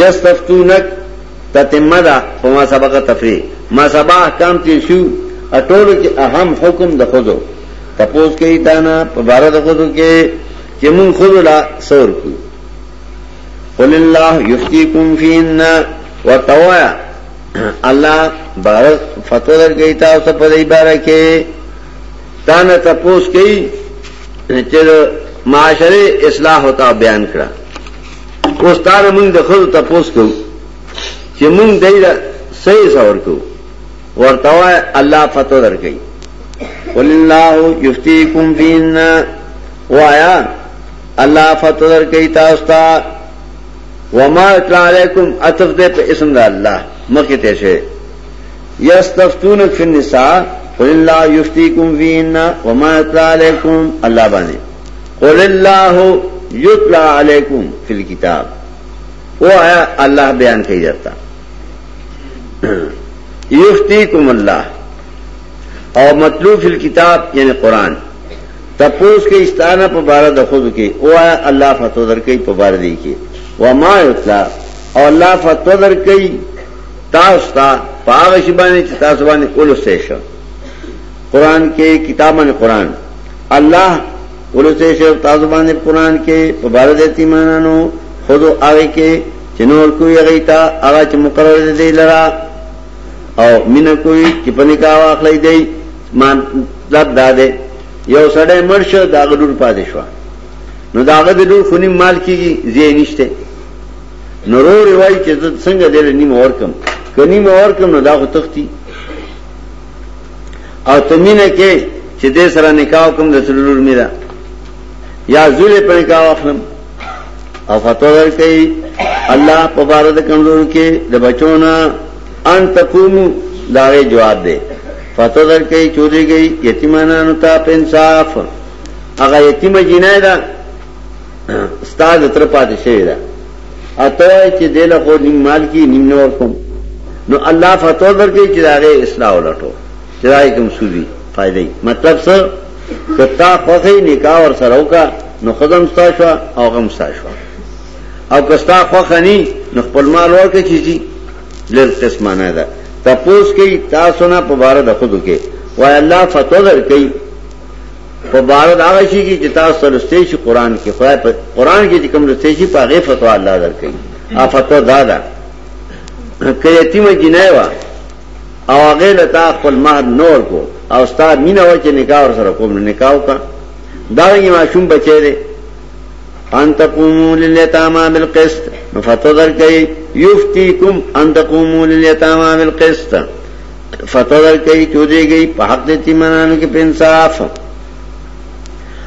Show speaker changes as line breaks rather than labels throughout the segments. یستفتونک تتمدا فما سبق تفری ما سبا احکام تیر شو اٹولو چی اهم حکم د خودو تپوس کئی تانا پا بارا دا خودو کے چی من خودو لا سور کو قل اللہ یفتیکم فینا ورطوایا اللہ بارا فتو در گئی تاو سا پا دی بارا کے تانا تپوس کئی چی معاشرے اصلاح ہوتا بیان کرا منگ تپوس کو تفس کوئی سور کو اللہ فتح در اول اللہ یوفتی کم آیا اللہ فتح در گئی وما علیکم دے پہ اسم دا اللہ مکے کم وین وماطم اللہ اول اللہ یو الطلٰ علیہ فل کتاب وہ آیا اللہ بیان کہی جاتا یوفتی کم اللہ اور مطلوب الکتاب یعنی قرآن تپوس کے پبارہ خود کے وہ آیا اللہ فتو پبار دی کے وہ اطلاع اور اللہ فتو درکی تاستہ پابان قرآن کے کتاب نے قرآن اللہ علو تعزبان قرآن کے پبارہ مانا نو خود آگے کے چې نور کوی غیتا هغه چې مقرر دی لرا او مین کوی چې په نکاح واخلې دی مان لب داده یو سړی مرشه دا غډور پاتې شو نو دا هغه د خونی مال کیږي زی نشته نو رو روای چې څنګه دې نیم ورکم کني مې ورکم نو دا خو تختی او تمینه کې چې دې سره نکاح کوم د سلور میرا یا زول په نکاح اخلم او فتوا ورکړي الله په بار د کمزور کې د بچونا ان تقوم داغه جواب دی فتوا ورکړي چوری گئی یتیمانو ته انصاف هغه یتیم جنای دا استاد تر پاتې شوی دا اته چې دله کو نیم مال کې نیم نور کوم نو الله فتوا ورکړي چې داغه اصلاح ولټو چې دای کوم سودی فائدې مطلب څه کتا خوخی نکاح ور سره وکا نو خدام ستا شو او غم ستا شو او کستا خوخنی نو خپل مال ورکه چیزی لر قسمانه ده تپوس کوي تاسو نه په بار د خودو کې وای الله فتو در کوي په بار د هغه شي چې تاسو سره شي قران کې خدای په قران کې کوم رسته شي په هغه فتو الله در کوي ا فتو دادا که یتیم جنایوا او هغه لتا خپل مال نور کو او استاد مینا و چې نکاح سره کوم نکاح کا دا یې ما شوم بچی ان تقوموا لليتامى بالقسط فتذر کوي یفتیکم ان تقوموا لليتامى بالقسط فتذر کوي چودري گئی په حق د تیمانانو کې انصاف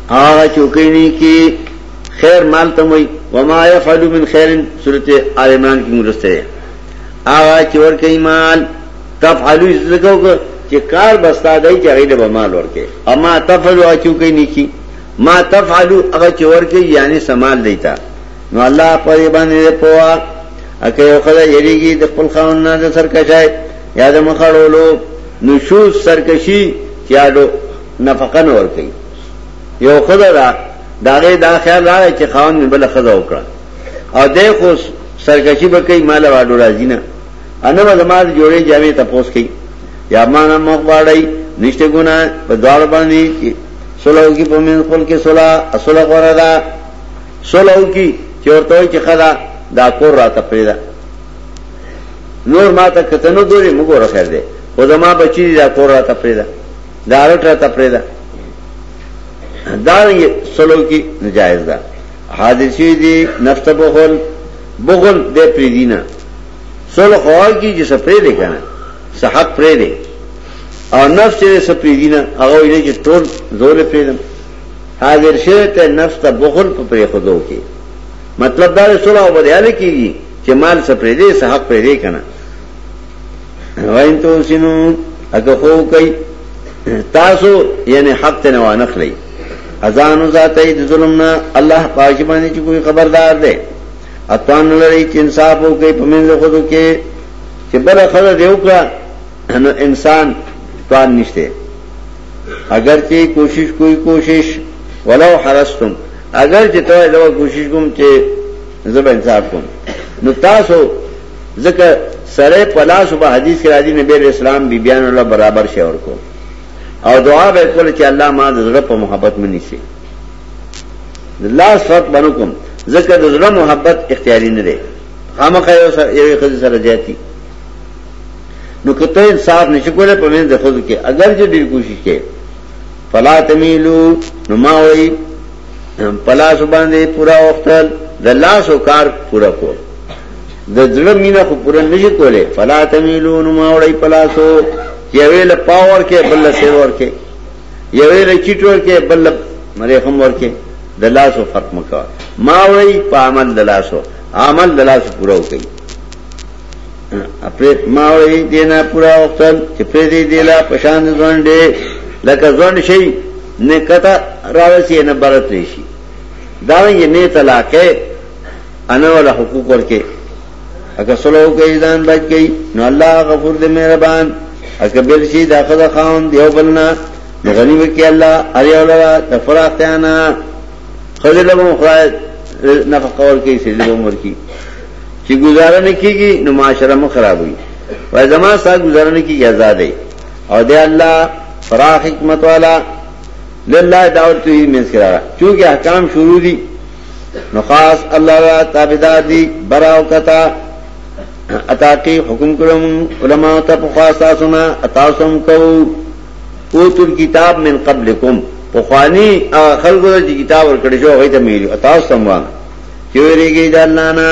هغه چوکینی کې خیر مال تموي وما يفعل من خير سورته آل عمران کې مرسته هغه چور کوي مال تفعلوا ذکر چې کار بستا دی چې غیله به مال ورکې اما تفعلوا چوکینی کې ما تفعلو هغه چې ورکی یعنی سمال دیتا نو الله په باندې پوا اکه یو خدای یریږي د خپل خاون نه د سرکشای یا د مخړولو نشوز سرکشي یادو نفقن ورکی یو خدای را داغه دا خیال راغی چې خاون بل خدای وکړه او دې خو سرکشي به کوي مال واړو راځي نه انو زماد جوړې جامې تپوس کوي یا ما نه مخ واړی نشته ګنا په دوار باندې سلو کی پمن خپل کې سلا اصله غره دا سلو کی چورته چې خدا دا کور راته پیدا نور ما ته کتنو دوری موږ راخیر دی او زما بچی دا کور راته پیدا دا رټ راته پیدا دا سلو کی نجایز ده حادثی دی نفس بخل بخل دے پریدینا سلو خوال کی جسا پری دے کنا صحق پری دے او نفس چې سپریدینه هغه یې چې ټول زور پریدم حاضر شه ته نفس ته بخل په پری خودو کې مطلب دا رسول او بدیاله کیږي چې مال سپریدې صحه پریدې کنه وین تو سينو اګه خو کوي تاسو یعنی حق ته نه وانخلی اذان ذاته د ظلم نه الله پاک باندې چې کوئی خبردار دی اتوان لري چې انصاف وکړي په منځ خودو کې چې بل خبره دی وکړه نو انسان توان نشته اگر چې کوشش کوئی کوشش ولو حرستم اگر چې ته دا کوشش کوم چې زب انصاف کوم نو تاسو ځکه سره پلاس په حدیث کې راځي نبی اسلام بیبيان الله برابر شي ورکو او دعا به کول چې الله ما د زړه په محبت مني شي الله صفات بنو کوم ځکه د زړه محبت اختیاري نه دی خامخا یو سره یو خدای سره جاتی نو کته انصاف نشکوله په من د خود کې اگر جو ډیر کوشش کې فلا تمیلو نو ما وای پلا سبانه پورا وختل د لاس او کار پورا کو د ځړه مینا خو پورا نشي کوله فلا تمیلو نو ما وای پلا سو یویل پاور کې بل سیور کې یویل چیټور کې بل مری هم ور کې د لاس او فرق مکا ما وای په عمل د لاس عمل د لاس پورا وکړي اپریت ماوی دینا پورا وقتل چې پریدی دیلا پشان زونډې لکه زونډ شي نه کتا راوسی نه برت ریشي دا یې نه طلاق انا ولا حقوق ورکه اگر سلو کوي ځان بچ گئی نو الله غفور دې مهربان اسکه بل شي دا خدا خان دیو بلنا غنی وکي الله اری اولا تفراقتانا خذ له مخرج نفقه ورکه سي دې عمر کی چی گزارا نکی گی نو معاشرہ مخراب ہوئی و زمان سا گزارا نکی گی ازاد ہے اور دے اللہ فراخ حکمت والا للہ دعوت توحید میں اسکرارا چونکہ احکام شروع دی نخاص اللہ را تابدار دی برا وقتا اتاقی حکم کرم علماء تا پخواستا سنا اتاسم کو اوتو الكتاب من قبلکم پخوانی خلق دا جی کتاب ورکڑشو غیتا میلیو اتاسم وانا چوری گئی دا اللہ نا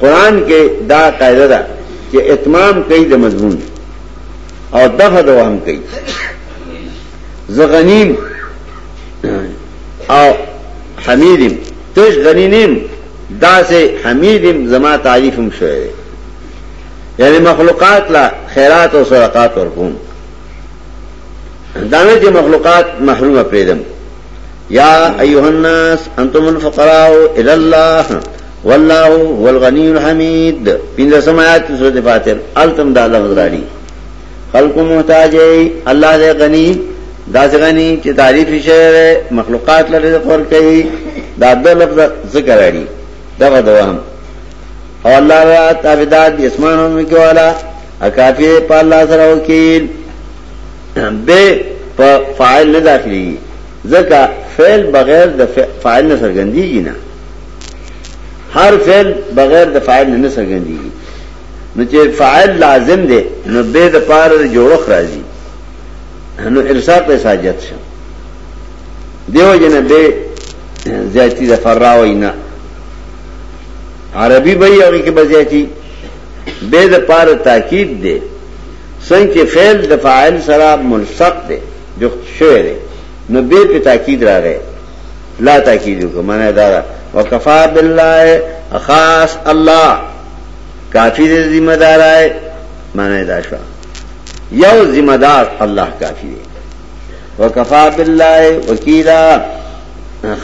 قران کې دا قاعده ده چې اتمام کوي د مضمون او دغه دوام کوي زغنیم او حمیدم تش غنینم دا سه حمیدم زما تعریفم شوی یعنی مخلوقات لا خیرات او صدقات ورکوم دانه چې مخلوقات محرومه پریدم یا ایوه الناس انتم الفقراء الى الله والله والغنی الحمید پینځه سمات سورۃ فاتر التم د الله مزراری خلق محتاج الله دې غنی دا غنی چې تعریف شعر مخلوقات لري ذکر کوي دا د لفظ ذکر اړي دا دوام او الله را تابعدار اسمانونو کې والا اکافی په الله سره وکیل به په فاعل نه داخلي ځکه فعل بغیر د فاعل نه سرګندېږي نه هر فعل بغیر د فاعل نه سرګندي نو چې فاعل لازم دی نو به د پاره جوړخ راځي نو ارسال په ساجت شه دیو جن به زیاتی د فراوینا عربي به یې کې بزیاتی به د پاره تاکید دی څنګه فعل د فاعل سره ملصق دی جو شعر نو به په تاکید راغی لا تاکید وکړه معنی دا, دا وکفا باللہ خاص اللہ کافی دے ذمہ دار آئے مانا داشوا یو ذمہ دار اللہ کافی دے وکفا باللہ وکیلا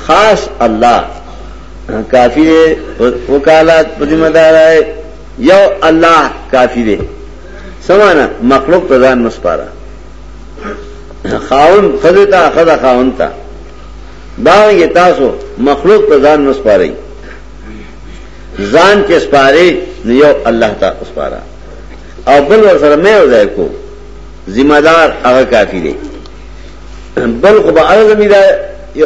خاص اللہ کافی دے وکالات ذمہ دار آئے یو اللہ کافی دے سمانا مخلوق پردان مسپارا خاون خدا خدا خاون تا با یہ تاسو مخلوق مخلوقانس زان کے اسپارے اللہ تا اسپارا اور سر میں اور بلس کو ذمہ دار اگر کافی دے بلخبا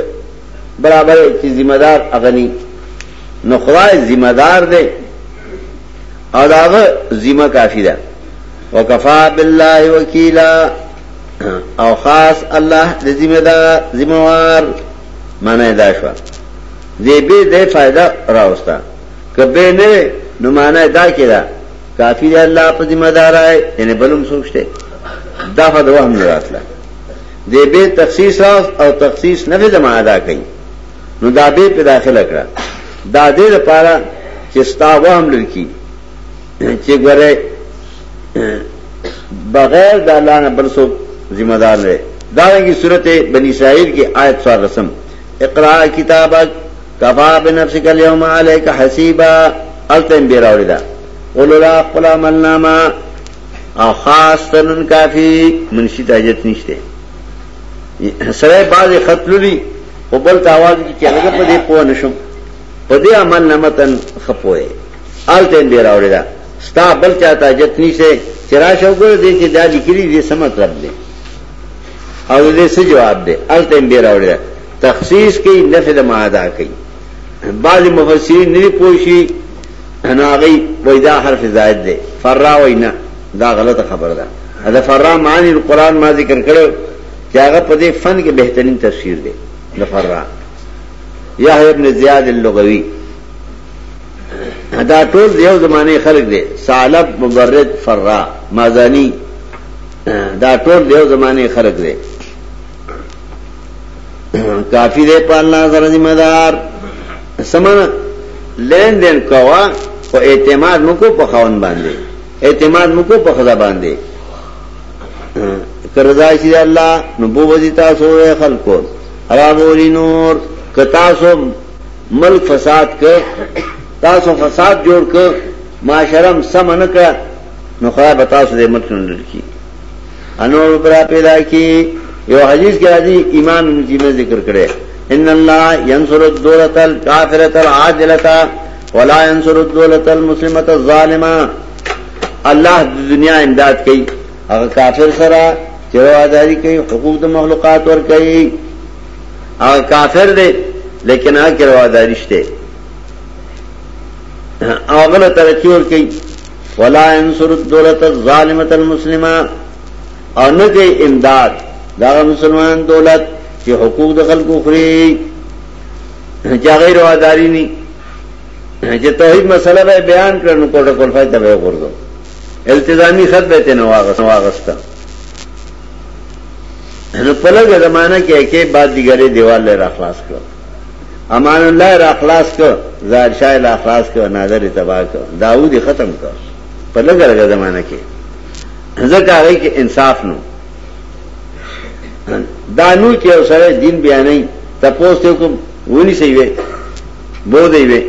برابر کی ذمہ دار اغنی نخوائے ذمہ دار دے اور اگر ذمہ کافی وہ کفا بلّہ وکیلا او خاص اللہ ذمہ دار ذمہ وار مانا داشوا دے فائدہ راوستا کبے نے نمانا دا دا کافی دے دے اللہ پا ذمہ دار آئے یعنی بلوم سوچتے ہم بے تخصیص راوست اور تخصیص نفی ادا کئی نو دا دا دا بے پہ داخل اکڑا دے پارا چستا وہم و چی گورے بغیر دا اللہ دالانہ برسوں ذمہ دار دادا کی صورت بنی صاحب کی آیت سوار رسم اقلاع کتاب کفا بنفسک الیوم علیک حسیبا التم بیراوړی دا قول لا قل عملناما او خاص تنن کافی منشی تاجت نشته سره بعض خطللی او بل تاواز کی چلګه په دې پوه نشم په دې عمل نمتن خپوي التم بیراوړی دا ستا بل چا تاجت نشته چرا شوګر دې چې دا لیکلي دې سم مطلب دی او دې څه جواب دی التم بیراوړی تخصیص کوي نفي د معادا کوي بعض مفسرین نه پوښي ناغي وېدا حرف زائد دی فرا وینا دا غلطه خبره ده دا فرا معنی القرآن ما ذکر کړو چې هغه په دې فن کې بهترین تفسیر دی دا فرا یحیی ابن زیاد اللغوی دا ټول یو زمانه خلق دي سالب مبرد فرا مازانی دا ټول یو زمانه خلق دي کافی دې په الله سره ذمہ دار سمانا لین دین کوا کو اعتماد مکو مخاون باندھے اعتماد مکو پخذا باندھے رضا شہ بو تاسو اراد مل فساد کر تاسو فساد جوڑ کر معاشرم سم بتاسو دے ملک ما شرم انور برا پیدا کی حجیز کے حجی ایمان ان کی میں ذکر کرے ان اللہ ينصر الدولت الكافرت کافر ولا ينصر الدولت المسلمت الظالم اللہ دنیا امداد کی اگر کافر سرا چرو کی حقوق مخلوقات اور کی اگر کافر دے لیکن اگر آگر دے ولا لو الدولت الظالمت ظالمت اور نکے امداد دا مسلمان دولت چې حقوق د خلکو خوري چا غیر واداری ني چې توحید مسله به بیان کړو کوټه کول فائدہ به ورغو التزامی خط به ته نو واغس واغستا نو په لږه زمانہ کې کې بعد دیګره دیوال له اخلاص کړ امان الله را اخلاص کړ ظاهر شاه له اخلاص کړ نادر تبا کړ داوود ختم کړ په لږه لږه زمانہ کې ځکه هغه کې انصاف نو دانو کې او سره دین بیانې تپوس ته کوم ونی سی وي بو دی وي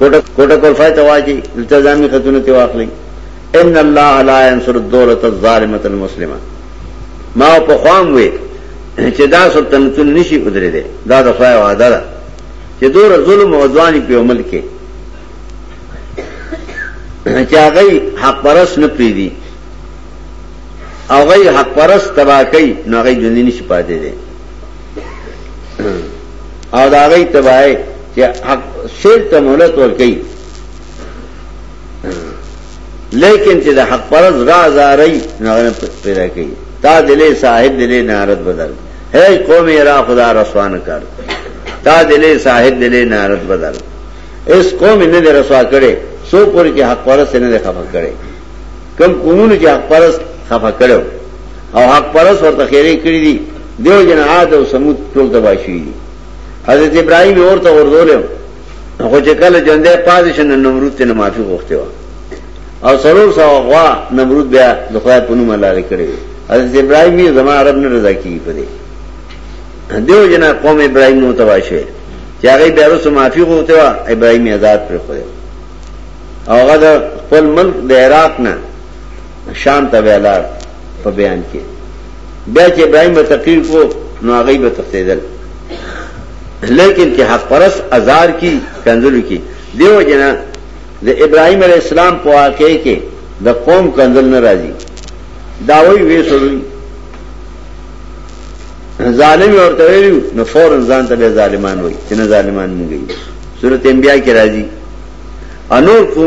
کوټه کوټه کولفای ته واجی التزامي خطونه ته واخلي ان الله لا ينصر الدوله الظالمه المسلمه ما په خوام وي چې دا سلطنتون نشي ودرې دي دا د خدای وعده ده چې دور ظلم او ځواني په عمل کې چې هغه حق پرس نه پریدي اوغی حق پرس تبا کئی نو اغی جندی نشی پاتے دے او دا اغی تباہی چی حق شیر تا مولت کئی لیکن چی دا حق پرس راز آرائی نو اغی پیدا کئی تا دلے صاحب دلے نارد بدل ہے قوم را خدا رسوان کر تا دلے صاحب دلے نارد بدل اس قوم نے دے رسوا کرے سو پوری کی حق پرس نے دے خفا کرے کم قومون کے حق پرس خفا کړو او حق پرس ورته خیرې کړې دي دیو جن عاد او سمود ټول تباہ شي حضرت ابراهيم اورته ورغول خو چې کله جندې پادشن نمرود ته معافي غوښته و او سرور سوا غوا نمرود بیا د خدای په نوم الله کړې حضرت ابراهيم زما عرب نه رضا کی په دې دیو جن قوم ابراهيم نو تباہ شي چې هغه بیا رسو معافي غوښته و ابراهيم آزاد پر خو او هغه خپل ملک د عراق نه شام پا بیان کیا ابراہیم تقریر کو نگئی بفتے لیکن کہ حق پرس ازار کی کنزل کی دیو جنا دا ابراہیم علیہ السلام اسلام پوا کے دا قوم کنزل نہ راضی داوئی ویسوئی ظالم اور فوراً ظالمان ہوئی ظالمان گئی صورت انبیاء کے راضی انور کو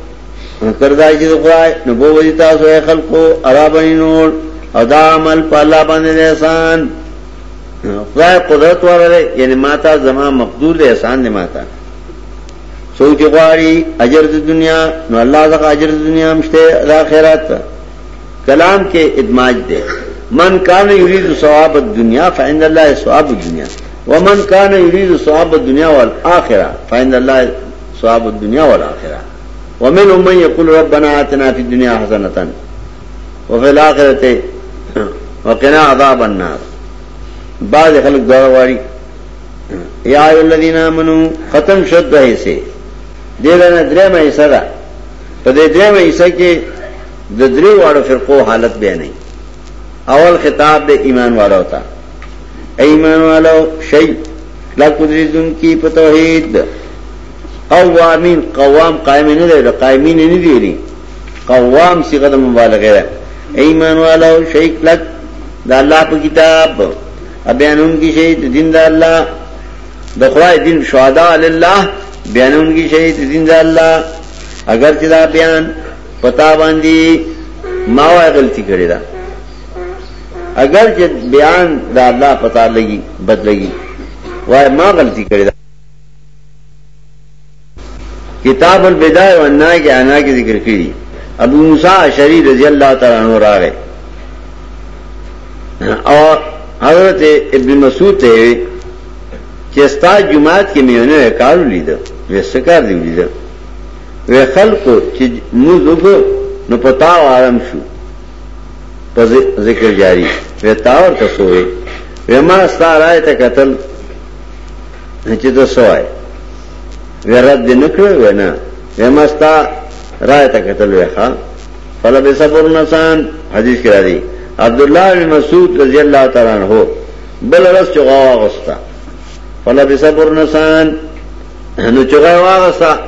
کردا جی رائے کو ارابن ادا اللہ باندے دے احسان خدا قدرت والا یعنی ماتا زمان مقدور دے احسان نماتا سو چکواری اجرت دنیا نال کا اجرت دنیا خیرات کلام کے ادماج دے من یرید نیز دنیا فائن اللہ سواب دنیا ومن من کان یرید سواب دنیا والآخرہ فعند فائن اللہ سواب دنیا والآخرہ ومن من يقول ربنا آتنا في الدنيا حسنة وفي الآخرة وقنا عذاب النار بعض خلق ختم شد دا پا کے ددری دیہ میںالت بے نہیں اول خطاب دے ایمان والا ہوتا ایمان والا شہید لاکری پتوہی قوامین قوام قائمین نه دی قائمین نه دی دی قوام صيغه د مبالغه ده ایمان والو شیک لک د الله په کتاب بیانون کی شهید دین د الله د خوای دین شهدا الله بیانون کی شهید دین د الله اگر چې دا بیان پتا باندې ما وای غلطی کړی دا اگر چې بیان دا الله پتا لګي بدلګي وای ما غلطی کړی کتاب البدا انا انا کے کے کی ذکر ذکر ابو شری رضی اللہ تعالیٰ عنہ را گئے اور حضرت ابن مسعود جماعت میں نے لی لی دو دو وہ وہ وہ وہ سکار نو نو زگو شو جاری تاور ما تا قتل چی سوارے سوائے رد نکلے ہوئے نا مست رائے کرا دی عبداللہ چوستہ مزو رضی اللہ تعالیٰ عنہ بل رس چغاو چغاو آغستا آغستا فلا صبر نسان نو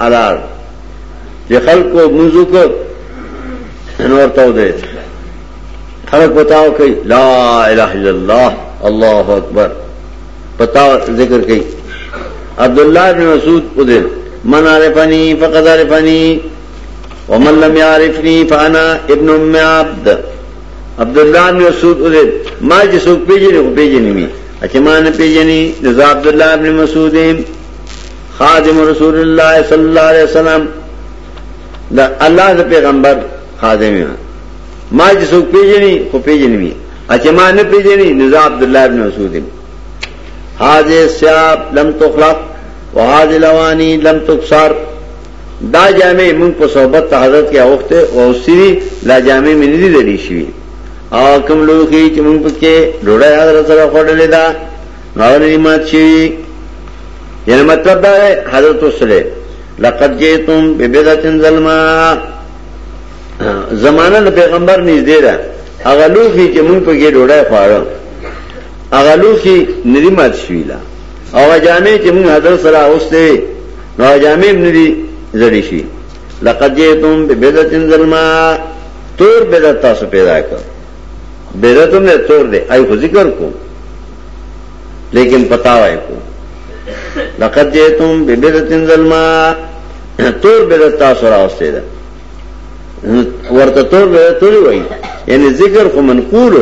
علار خلق خلق کو لا الہ الا اللہ اللہ اکبر ذکر کئی عبداللہ بن مسعود ادھر من عرفنی فقد عرفنی ومن لم یعرفنی فانا ابن ام عبد عبداللہ بن مسعود ادھر ما جسوک جی پیجنی کو پیجنی می اچھے ما نے پیجنی نزا عبداللہ بن مسعود خادم رسول اللہ صلی اللہ علیہ وسلم دا اللہ دا پیغمبر خادم ہے ما جسوک جی پیجنی کو پیجنی می اچھے ما نے پیجنی نزا عبداللہ بن مسعود ادھر هاذه سیاب لم تخلق وهذه لوانی لم تبصر دا جامع مون په صحبت حضرت کې اوخته او سری لا جامع مې نه دي دلی شي او کوم لوخي چې مون پکې ډوړې حضرت سره خړلې دا نو نه مات شي یعنی مطلب دا حضرت وسله لقد جئتم ببدعه ظلما زمانہ پیغمبر نږدې ده هغه لوخي چې مون پکې ډوړې خړل اغلو کی ندی شویلا او جامع جامع چې موږ حضرت سره اوسته نو زړی شي لقد جئتم ظلما تور تور تاسو پیدا کړ چند بے خو ذکر کو لیکن پتا وای کو لقد جئتم ظلما تور تاسو را اوسته ده ورته تور بھے چند بے دت تو من کور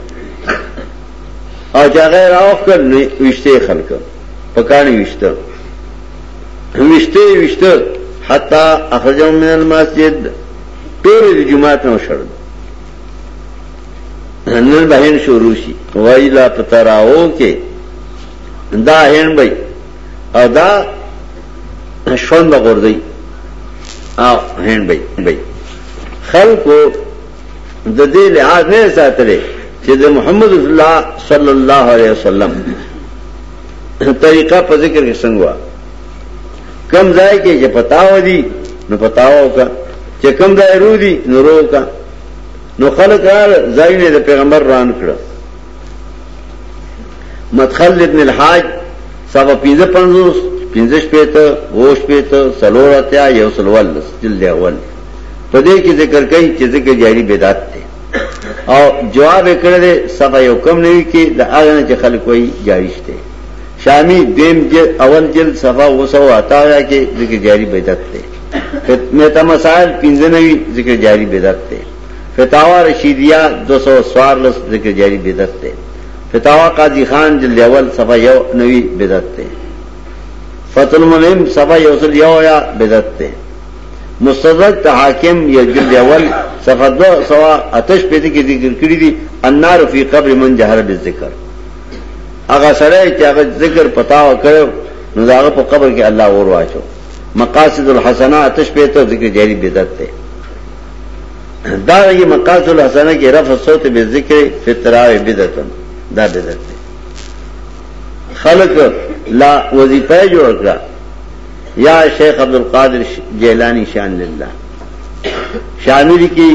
او چا غیر اوخ کر وشته خلک پکانی وشته وشته وشته حتا اخرجو من المسجد ټول جمعه ته شرد نن بهن شروع شي وای لا پتا راو کې دا هین بای او دا شوند غردی او هین بای بای خلکو د دې لحاظ نه ساتلې چې د محمد رسول الله صلی الله علیه وسلم طریقہ په ذکر کې څنګه کم ځای کې چې پتاو دي نو پتاو کا چې کم ځای رو دي نو رو کا نو خلک راځي ځای د پیغمبر ران کړ مدخل ابن الحاج صاحب پینځه پنځوس پینځه شپېته وو شپېته سلور اتیا یو سلوال جلد اول په دې کې ذکر کوي چې ذکر جاری بدعت دی او جواب کړل صفه یو کم نه کې د اغنه چې خلک وایي جاری شته شامی دیم جل اول جل صفه وسو عطا را کې ذکر جاری بدعت دی فتنه مسائل پنځنوي ذکر جاری بدعت دی فتاوا رشیدیہ 214 ذکر جاری بدعت دی فتاوا قاضی خان جلد اول صفحه یو نوی بدعت ده فتح المنیم صفحه یو سل یو یا بدعت ده مستدرک ته حاکم یا جلد اول صفحه 2 سوا آتش پېته کې ذکر کړی دي النار فی قبر من جهر بالذکر هغه سره چې هغه ذکر پتا وکړو نو هغه په قبر کې الله اور واچو مقاصد الحسنه آتش پېته ذکر جاری بدعت ده دا یی مقاصد الحسنه کې رفع صوت به ذکر فطراء بدعتن دا بدعت ده خلق لا وظیفه جوړ کړه یا شیخ عبد القادر جیلانی شان للہ شامل کی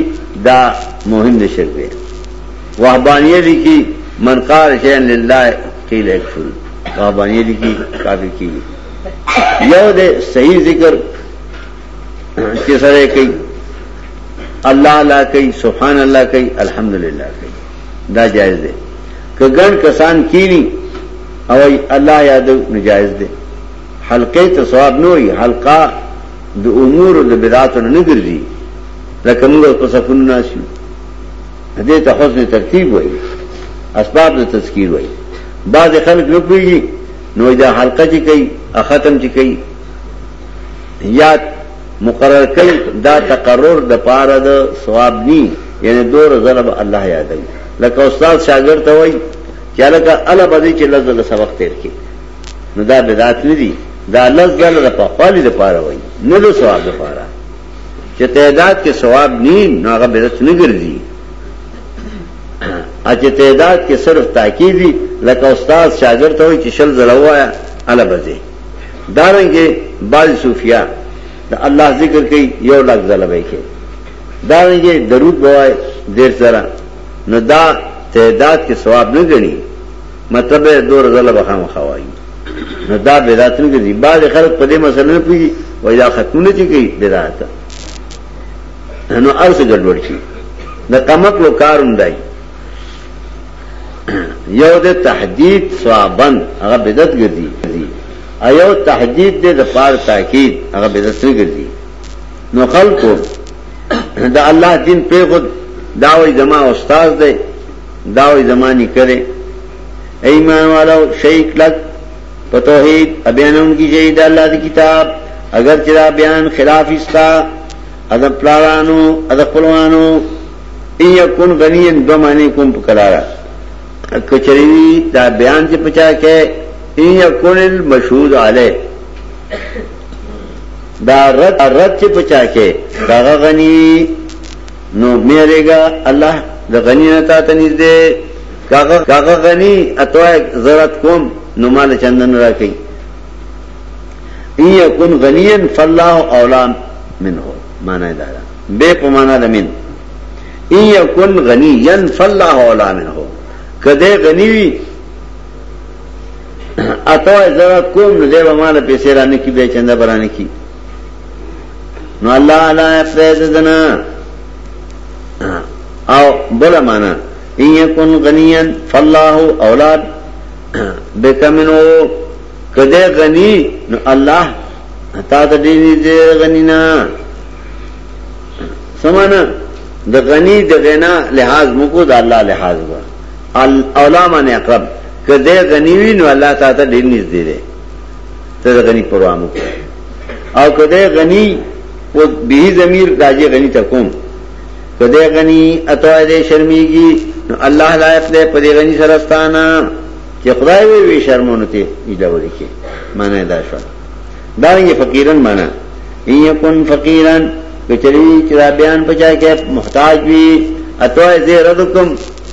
دا مہم نش واہ بانی کی منقار شہ لانی کی کافی کی یو دے صحیح ذکر سرے کی اللہ اللہ کی سبحان اللہ کی الحمد للہ کہ دا جائز دے کہ گن کسان کی نہیں ہوئی اللہ یادو نجائز دے حلقه ته ثواب نه وي حلقه د امور د بدعات نه ګرځي لکه موږ په صفونو ناشو دې ته حسن ترتیب وایي اسباب د تذکیر وایي بعض خلک نه پیږي نو دا حلقه چې کوي ختم چې کوي یا مقرر کوي دا تقرر د پاره د ثواب ني یعنی دور ضرب الله یادوي لکه استاد شاګرد ته وایي چې لکه الله بده چې لزله سبق تیر کی نو دا بدعت نه دي دا لږ ګل د پخوالي لپاره وای نه د ثواب لپاره چې تعداد کې ثواب نیم نو هغه بدعت نه ګرځي ا چې تعداد کې صرف تاکیدی لکه استاد شاګرد ته وي چې شل زلوایا الا بځي دارنګه باز صوفیا د الله ذکر کوي یو لږ زلوي کې دارنګه درود بوای ډیر سره نو دا تعداد کې ثواب نه غني مطلب دور زلوه هم خوایي نو دا بدعت نه دي بعض خلک په دې مسله نه پیږي وای دا ختمونه چې کوي بدعت نو ارث ګډوډ شي د قامت لو کاروم دی یو د تحدید ثوابن هغه بدعت ګرځي ایو تحدید دې د پار تاکید هغه بدعت نه ګرځي نو خلکو دا الله دین په خود داوی زما استاد دی داوی زمانی کرے ایمان والو شیک لک توحید ابیان ان کی جید اللہ دی کتاب اگر چرا بیان خلاف استا ادب پلارانو ادب پلوانو ان یکن ان دو معنی کن پکرارا کچریوی دا بیان چی پچا کے ان یکن المشہود علی دا رد رد چی پچا کے دا غنی نو میرے گا اللہ دا غنی نتا تنیز دے کاغا غنی اتوائے ضرورت کم نمال چندن را کئی این یکن غنین فاللہ اولا من ہو معنی دارا بے پمانا لمن این یکن غنین فاللہ اولا من ہو کدے غنیوی اتو ذرا کم نزے با مالا پیسے رانے کی بے چندہ برانے کی نو اللہ علا افرید دنا او بلا معنی این یکن غنین فاللہ اولا من بے کمنو کدے غنی نو اللہ تا تا دینی دے غنی نا سمانا دا غنی دا غنا لحاظ مکو دا اللہ لحاظ گا اولا مانے اقرب کدے غنی وی نو اللہ تا تا دینی دے دے تا دا غنی پروا مکو او کدے غنی وہ بھی ضمیر راجی غنی تا کون کدے غنی اتوائے دے شرمی گی نو اللہ لائف دے پدے غنی سرستانا وی مانا مانا فقیرن فقیرن یہ چرا بیان بچا کے محتاج بھی نو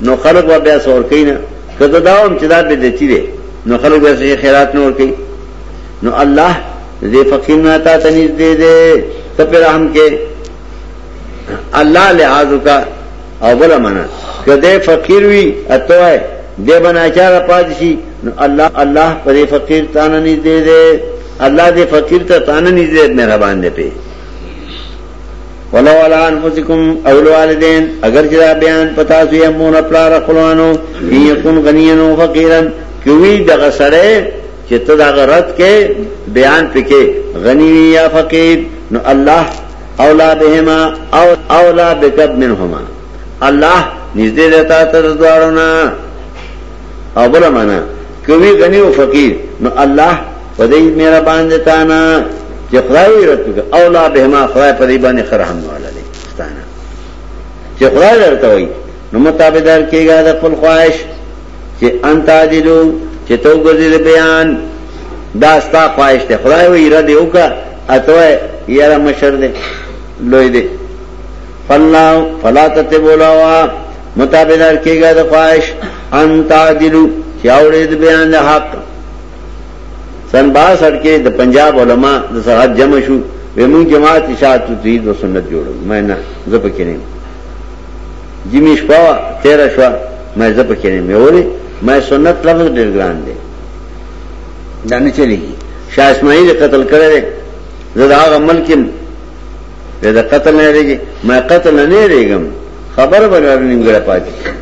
نو خلق خلق و بیاس بیاس اور چدا دیتی دے خیرات خدا نو اللہ دے دے دے فقیر نہ تنیز کے اللہ لحاظ کا لہٰذا اوبلا مانا دے فکیر بھی اتوائے دے بنا پادشی اللہ اللہ پر فقیر تانا نہیں دے دے اللہ دے دے فقیر تانا نہیں میرا باندھے پہ نیت میرے پہلوان فقیر چتر رت کے بیان پکے غنی یا فقیر نولا بہما اولا بے تب میرا اللہ نزد او بلا مانا کیوں غنی و فقیر نو اللہ پدئی میرا رتو ہوئی اولا پدئی والا بحم خریبا در تو موتابار کی گیا تھا فل خواہش داست خواہش خدا ہوئی ردو یارا مشر دے لوئی دے پلا فلا تتے بولاؤ آپ متابے دار کیے گا تو خواہش ان تعدلو چې اورید بیان د حق سن 62 کې د پنجاب علما د سرحد جمع شو ومن جماعت اشاعت توحید او سنت جوړو مې نه زپ کې نه جمی شپه 13 شو مې زپ کې نه مې اوري مې سنت لفظ ډیر ګران دی دا نه چلیږي شاه اسماعیل قتل کړی زدا عمل کې دا قتل نه ریږي مې قتل نه ریږم خبر به غوړ نیمګړه پاتې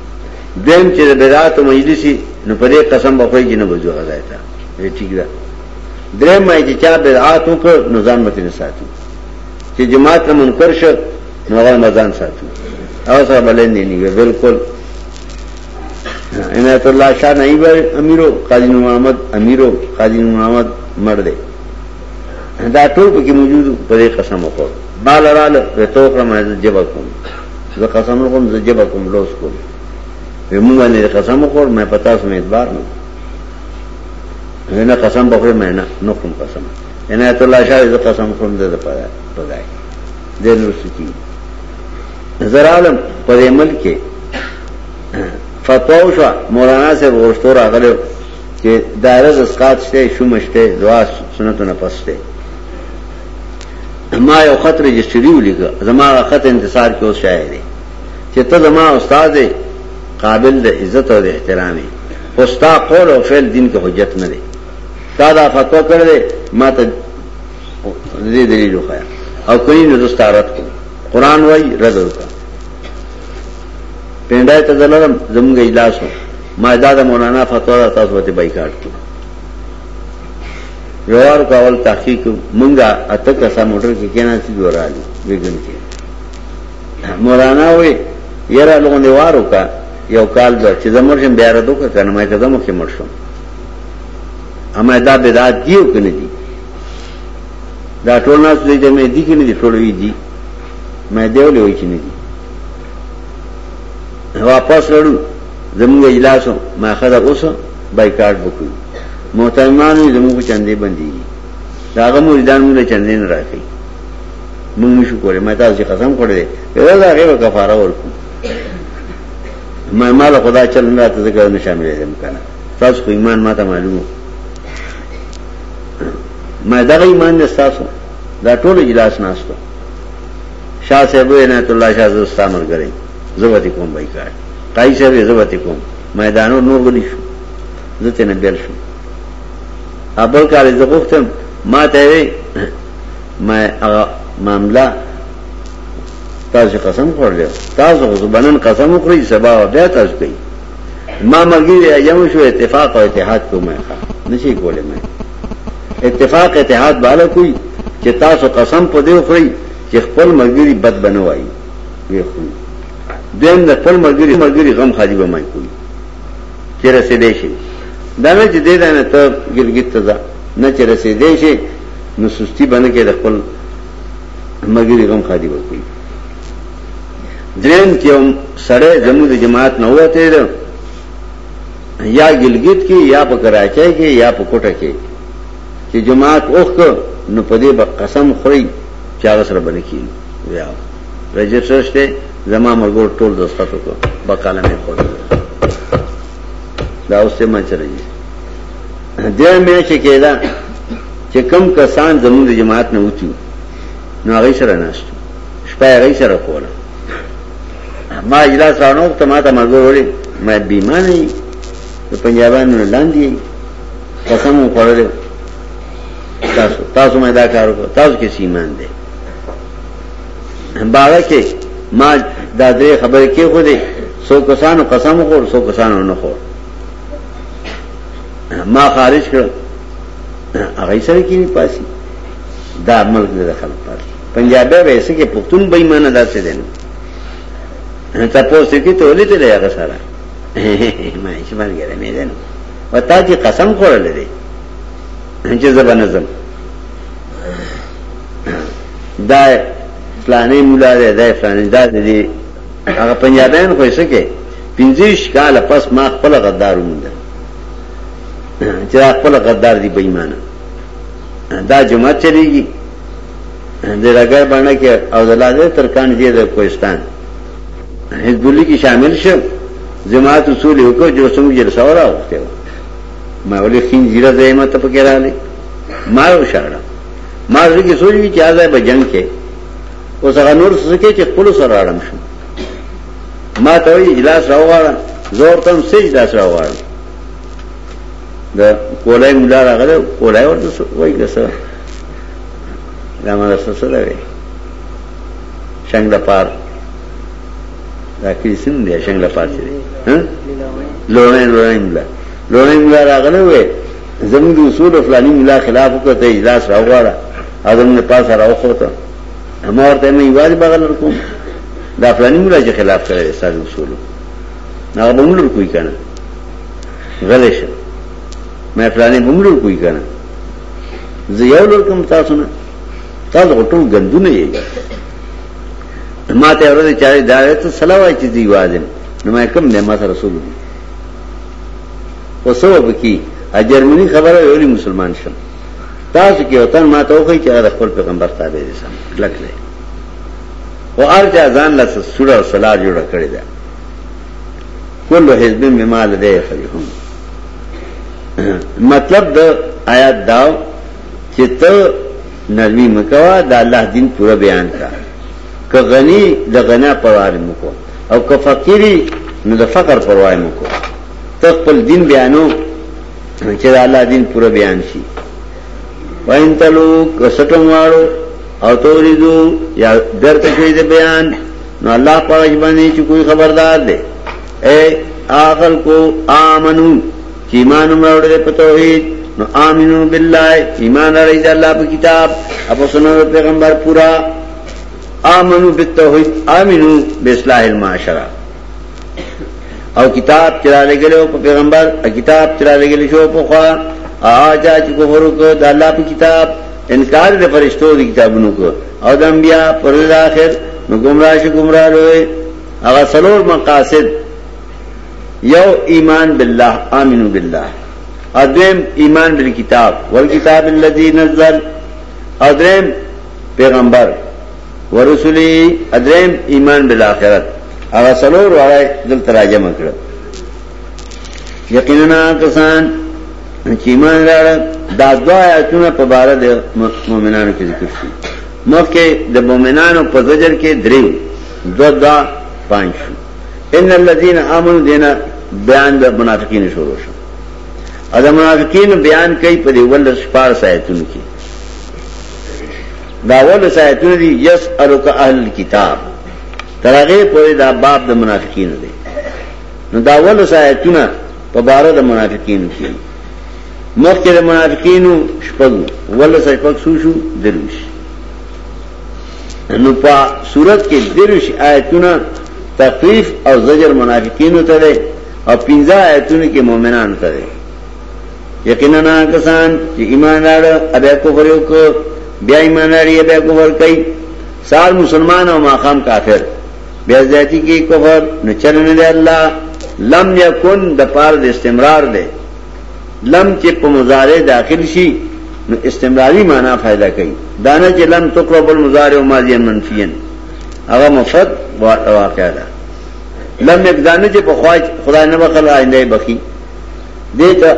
دیم چې بدعات او مجلسي نو په دې قسم به کوئی جنو بجو غځای تا دې ٹھیک ده دریم مې چې چا بدعات وکړ نو ځان مته نه ساتو چې جماعت نه منکر شه نو هغه ځان ساتو او سره بلند نه نیو بالکل عنایت الله شاه نایب امیرو قاضی محمد امیرو قاضی محمد مرده دا ټول پکې موجود پرې قسم وکړ بال رااله په توخره مې ځبا کوم زه قسم کوم زه ځبا کوم لوس کوم منہ نے قسم قسم قسم قسم میں میں میں پتا یعنی نہ نہ یعنی دے دے عالم پر عمل کے مولانا سے کہ کہ اسقات شمشتے دعا سنت و ما یو خط خط رجسٹری لکھا زما زما انتصار کے اس شاعر تو استاد قابل د عزت او د احترام او ستا قول او فعل دین کې حجت نه دی تا دا فتوا کړې ما ته دې دلیل وخیا او کوي نو دستارت کو قران وای رد وکړه پینډای ته ځلم زموږ اجلاس ما دا د مولانا فتوا تاسو ته بایکاټ کړ یوار کول تحقیق مونږه اته کسا موټر کې کېنا چې جوړالو ویګن کې مولانا وې یره لغون دی وارو کا یو کال دا چې زمر شم بیا ردو که کنه مې کده مخې مر شم اما دا بدعت دیو کنه دی دا ټول ناس دې مې دی کنه دی ټول وی دی مې دیو له وی کنه دی واپس لړو زموږ اجلاس ما خدا اوس بایکاټ وکړو محترمانو زموږ چندې بندي داغه مریدان موږ چندې نه راکې موږ شو کولې مې تاسو قسم کړې دا هغه کفاره ورکو ما مال خدا چل نه ته ذکر نه شامل دي کنه تاسو کو ایمان ماته معلومه ما دا ایمان نه تاسو دا ټول اجلاس ناشته شاه صاحب عنایت الله شاه زستامر غري زبتی کوم بای کار قای صاحب زبتی کوم میدانو نور غلی شو دته نه بیل شو ابل کار زغختم ما ته ما معاملہ تاسو قسم خورلې تاسو زبانن قسم وکړي سبا بیا تاسو کوي ما مرګي یم شو اتفاق او اتحاد کومه نشي کولای مې اتفاق اتحاد بالا کوئی چې تاسو قسم په دې وکړي چې خپل مرګري بد بنوایي وي خو دین د خپل مرګري مرګري غم خاجي به مای کوي چې رسیدې شي دا نه چې دې دا نه ته ګلګت ته نه چې رسیدې شي نو سستی باندې کې د خپل مرګري غم خاجي به کوي درین کیوم سره زمو د جماعت نه وته ده یا ګلګت کې یا په کراچۍ کې یا په کوټه کې چې جماعت اوخ نو په دې به قسم خوري چې هغه سره باندې کی یا رجسٹر شته زما مرګور ټول دستخط وکړه بقاله مې خور دا اوس ته ما چلېږي دې مې چې کېدا چې کم کسان زموږ د جماعت نه وتی نو هغه سره ناشته شپه هغه سره کوله ما اجلاس رانو ته ما ته مزور وړي ما بیمانه یي په پنجابانو لاندې قسم وخوړل تاسو تاسو مې دا کار وکړ تاسو کې سیمان دی باغه کې ما دا درې خبرې کې خو دې سو کسانو قسم وخور سو کسانو نه خور ما خارج کړ هغه سره کې نه پاسي دا ملک نه دخل پاتې پنجابي به څه کې پښتون بېمانه داسې دي تاسو کې ته ولې ته لږه سره ما هیڅ باندې مې ده نو وتا دي قسم کولې دي چې زبانه زم دا فلانه مولا ده دا فلانه دا دي هغه پنجابیان خو یې سکه پنځه کال پس ما خپل غدار مونږ چې خپل غدار دي بېمانه دا جمعه چلیږي د راګر باندې کې او دلاله ترکان دې د کوهستان حزب الله کې شامل شو جماعت اصول یو کو جو څنګه جلسه ورا وخته ما ولې خین زیره زما ته پکې رااله ما یو شاړه ما ورګه سوچې چې آزاد به جنگ کې اوس هغه نور سکه چې خپل سره راړم شو ما ته وی اجلاس راوغواړم زور تم سې اجلاس راوغواړم دا کولای مولا راغله کولای ورته وای ګسه دا ما سره سره وی څنګه پار دا کلی سم دی شنګ لا پاتې دی لوړې لوړې ملا لوړې ملا راغله وې زموږ اصول فلاني ملا خلاف وکړه اجلاس راغواړه اذن نه پاسه راوخته امر ته مې یوازې بغل ورکوم دا فلاني ملا چې خلاف کړی ساز اصول نه به موږ کوی کنه غلې شه مې فلاني موږ کوی کنه زه یو لور کوم تاسو نه تاسو ټول ګندونه یې ما ته ورته چاري دا ته سلام چې دی واځم نو ما کوم نه ما سره رسول دی وسوب کی اجرمنی خبره یولي مسلمان شم تاسو کې وطن ما ته وخی چې هغه خپل پیغمبر تابع دي سم لکله او ارجا ځان له سوره او صلاح جوړ کړی دا کله حزب مما لدی خلهم مطلب د آیات دا چې ته نرمی مکوا دا الله دین پورا بیان کړه غنی غنا مکو او فقیری نو فقر گنی موکو اوکیری دین بیانو مل دن دین پورا بیان وین تلو او یا بیان نو اللہ پانی کوئی خبردار اے کو ایمان نو آ ایمان کی پتوہت بلائے کتاب سنو پیغمبر پورا آمنو آمنو بالتوحید آ منو بت ہوئی امین بےسلاحل ماشا او کتاب چرا لے گلے شو پخوا آجا چکو دا اللہ کتاب انکار دے فرشتو دی او دا انبیاء آخر نو گمراہ شمراہ روئے مقاصد یو ایمان باللہ آمنو باللہ ادویم ایمان بالکتاب والکتاب اللذی نزل ادویم ادو پیغمبر ورسولی ادریم ایمان بالآخرت هغه سلور وای دل تراجم کړ یقینا کسان چې ایمان لرل دا دوا آیاتونه په اړه د مؤمنانو کې ذکر شي مخکې د مؤمنانو په زجر کې درې دو دوا پنځ ان الذين امنوا دینا بیان د منافقین شروع شو اذا منافقین بیان کوي په دې ول شپار آیاتونو کې داول سایتونه دی یس الک اهل کتاب ترغه پوری دا باب د منافقین دی نو داول سایتونه په بار د منافقین کې مخکې د منافقینو شپږ ول سایپک سو شو دروش نو په صورت کې دروش آیتونه تخفیف او زجر منافقینو ته دی او پنځه آیتونه کې مؤمنان ته دی یقینا کسان چې ایمان راړ ابیا کو فریو کو بیا ایمان لري کوي سار مسلمان او بیائی مانا ری بے قبر کہ مقام کا فرضیتی اللہ استمرار دے لم چې په مضارع داخل شي نو استمراری مانا فائدہ چې لم تقرب تک مزارے منفی ابا مفدا لمحے خدا نے بخل بخي دې ته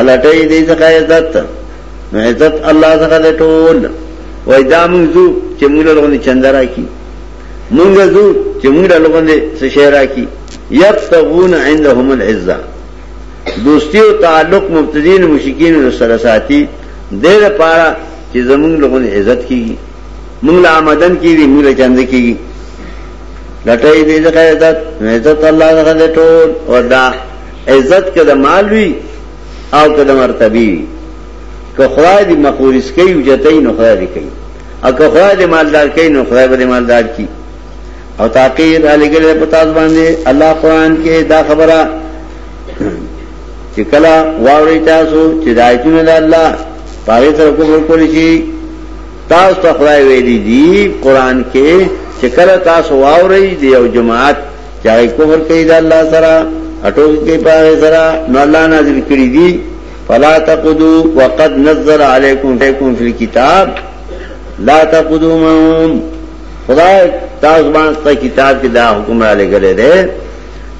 الټې دې څخه عزت نو عزت الله څخه لټول وای دا موږ زو چې موږ له غوندي چندرا کی موږ زو چې موږ له غوندي سشهرا کی یبتغون عندهم العزه دوستی او تعلق مبتدین مشکین سره ساتي دیر پارا چې زمونږ له غوندي عزت کیږي موږ له آمدن کیږي موږ له چند کیږي لټې دې څخه عزت عزت الله څخه لټول او دا عزت کده مال وی او کده مرتبی که خوای دی مقورس کوي وجتای نو خوای دی کوي او که خوای دی مالدار کوي نو خوای به مالدار کی او تاقیر علی ګل په تاسو باندې الله قران کې دا خبره چې کلا واوري تاسو چې دایتونه د الله پاره تر کوم کول شي تاسو ته خوای ویلي دی قران کې چې کلا تاسو واوري دی او جماعت چې کوم کوي د الله سره اٹوک کے پاس ذرا اللہ نازل کری دی فلا تقدو وقد نظر علیکم علیہ کنٹے کتاب لاتا پود خدا لے گلے دے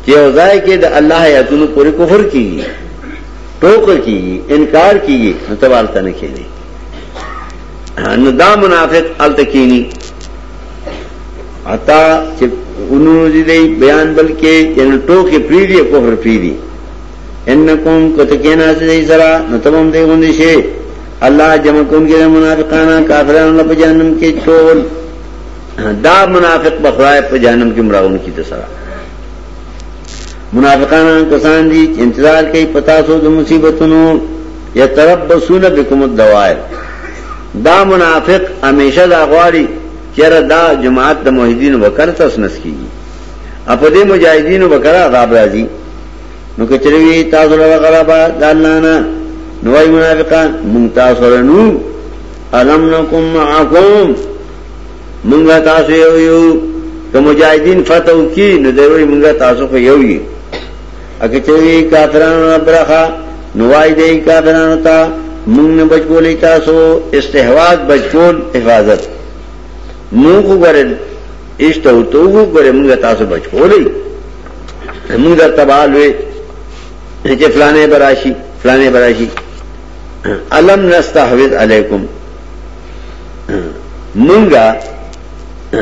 کہ خدا کے اللہ یا پوری کفر کی گی ٹوکر کی گی انکار کی بالت نے کی ندا دا منافق التکینی عطا اتا انوزی دی بیان بلکہ یعنی ٹوکی پری دی کفر پری دی انکم کتکین آسی دی سرا نتبم دی گوندی شے اللہ جمع کن کے منافقانا کافران اللہ پہ جہنم کے چول دا منافق بخرائے پہ جہنم کی مراغن کی تسرا منافقانا کسان دی انتظار کئی پتا سو دو مصیبتنو یا تربسون بکم الدوائر دا منافق امیشہ دا غواری چر دا جماعت دا تمحدین وکر تسنس کی گی اپا دے مجاہدین رازی تازو لگا غرابا گابرا نوائی منافقا منتاثر تاثر علم نکم منگا تاسو یو یو کہ مجاہدین فتح کی منگا تاسو یو تاسفی اکچران ابرا خا ندی کا فرانتا مونگ بچ کو استحوا بچ کو حفاظت منہ گرے کرے اشت ہو تو منگا بچ ہو رہی منگا تبال ہوئے فلانے براشی فلانے براشی علم نستا حوید علیکم منگا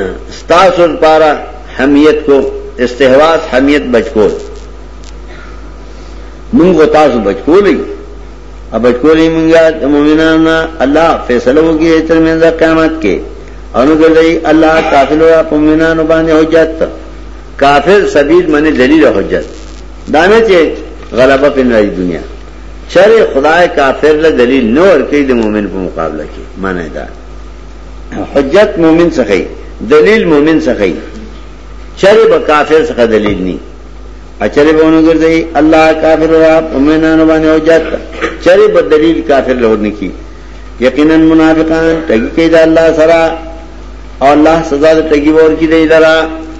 ال پارا حمیت کو استحواس حمیت بچپول مونگو تاس و بچپوری اور بچکول لئی منگا مومنانا اللہ فیصلہ ہوگی عطر میں قیامات کے انو گردئی اللہ کافر و پمنانو باندې حجت کافر سبیل منی دلیل حجت دانه چې غلبه پین راځي دنیا شر خدای کافر له دلیل نور کې د مؤمن په مقابله کې معنی دا حجت مؤمن څخه دلیل مؤمن څخه شر به کافر څخه دلیل ني اچره به ونګر دی الله کافر او مؤمنانو باندې حجت شر به دلیل کافر له ورنکی یقینا منافقان تګی کې دا الله سره اللہ سزا دے سزاد کی دے دار